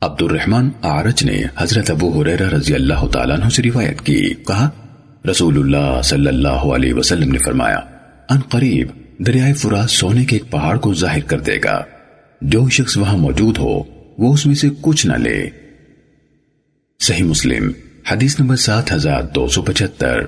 عبد الرحمن آرچ نے حضرت ابو حریرہ رضی اللہ تعالیٰ عنہ سے روایت کی۔ کہا، رسول اللہ صلی اللہ علیہ وسلم نے فرمایا، ان قریب دریائے فرات سونے کے ایک پہاڑ کو ظاہر کر دے گا۔ جو شخص وہاں موجود ہو، وہ اس میں سے کچھ نہ لے۔ صحیح مسلم، حدیث نمبر سات ہزار دو سو پچہتر۔